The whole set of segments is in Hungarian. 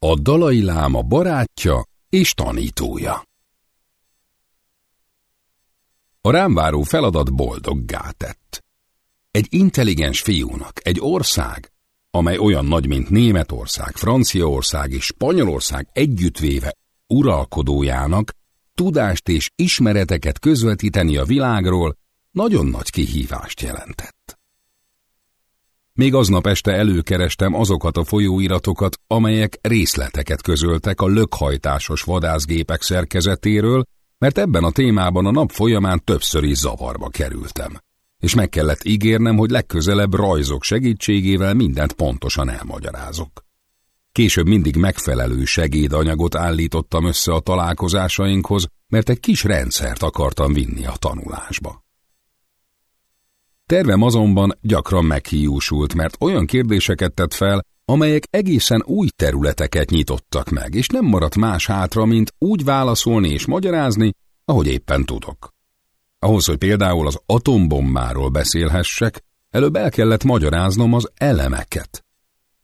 a Dalai Láma barátja és tanítója. A rám váró feladat boldoggá tett. Egy intelligens fiúnak, egy ország, amely olyan nagy, mint Németország, Franciaország és Spanyolország együttvéve uralkodójának, tudást és ismereteket közvetíteni a világról nagyon nagy kihívást jelentett. Még aznap este előkerestem azokat a folyóiratokat, amelyek részleteket közöltek a lökhajtásos vadászgépek szerkezetéről, mert ebben a témában a nap folyamán többször is zavarba kerültem. És meg kellett ígérnem, hogy legközelebb rajzok segítségével mindent pontosan elmagyarázok. Később mindig megfelelő segédanyagot állítottam össze a találkozásainkhoz, mert egy kis rendszert akartam vinni a tanulásba. Tervem azonban gyakran meghiúsult, mert olyan kérdéseket tett fel, amelyek egészen új területeket nyitottak meg, és nem maradt más hátra, mint úgy válaszolni és magyarázni, ahogy éppen tudok. Ahhoz, hogy például az atombombáról beszélhessek, előbb el kellett magyaráznom az elemeket.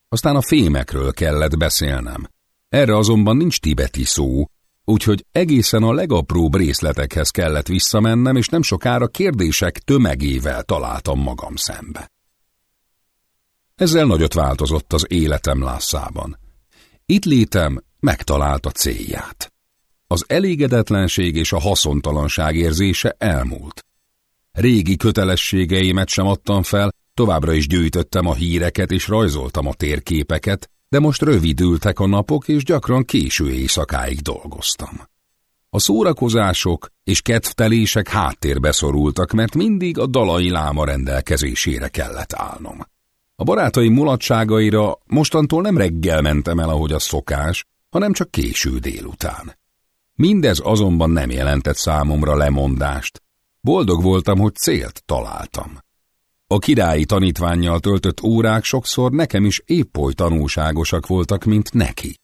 Aztán a fémekről kellett beszélnem. Erre azonban nincs tibeti szó, úgyhogy egészen a legapróbb részletekhez kellett visszamennem, és nem sokára kérdések tömegével találtam magam szembe. Ezzel nagyot változott az életem lászában. Itt létem megtalálta célját. Az elégedetlenség és a haszontalanság érzése elmúlt. Régi kötelességeimet sem adtam fel, továbbra is gyűjtöttem a híreket és rajzoltam a térképeket, de most rövidültek a napok, és gyakran késő éjszakáig dolgoztam. A szórakozások és kedvtelések háttérbe szorultak, mert mindig a dalai láma rendelkezésére kellett állnom. A barátai mulatságaira mostantól nem reggel mentem el, ahogy a szokás, hanem csak késő délután. Mindez azonban nem jelentett számomra lemondást. Boldog voltam, hogy célt találtam. A királyi tanítványjal töltött órák sokszor nekem is épp oly tanulságosak voltak, mint neki.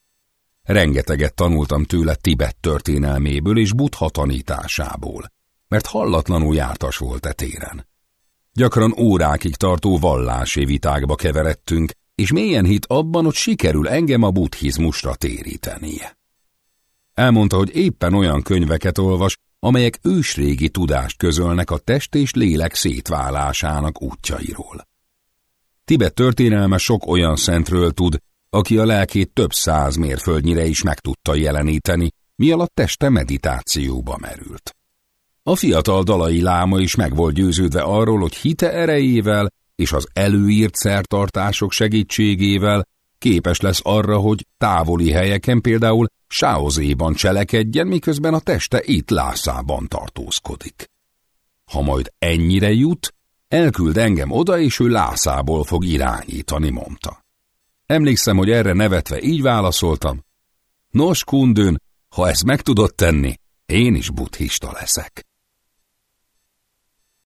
Rengeteget tanultam tőle Tibet történelméből és Buddha tanításából, mert hallatlanul jártas volt e téren. Gyakran órákig tartó vallási vitákba keveredtünk, és mélyen hit abban, hogy sikerül engem a buddhizmusra térítenie. Elmondta, hogy éppen olyan könyveket olvas, amelyek ősrégi tudást közölnek a test és lélek szétválásának útjairól. Tibet történelme sok olyan szentről tud, aki a lelkét több száz mérföldnyire is meg tudta jeleníteni, mi alatt teste meditációba merült. A fiatal dalai láma is meg volt győződve arról, hogy hite erejével és az előírt szertartások segítségével képes lesz arra, hogy távoli helyeken például Sáozéban cselekedjen, miközben a teste itt Lászában tartózkodik. Ha majd ennyire jut, elküld engem oda, és ő Lászából fog irányítani, mondta. Emlékszem, hogy erre nevetve így válaszoltam. Nos, kundőn, ha ezt meg tudod tenni, én is buddhista leszek.